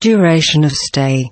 Duration of stay.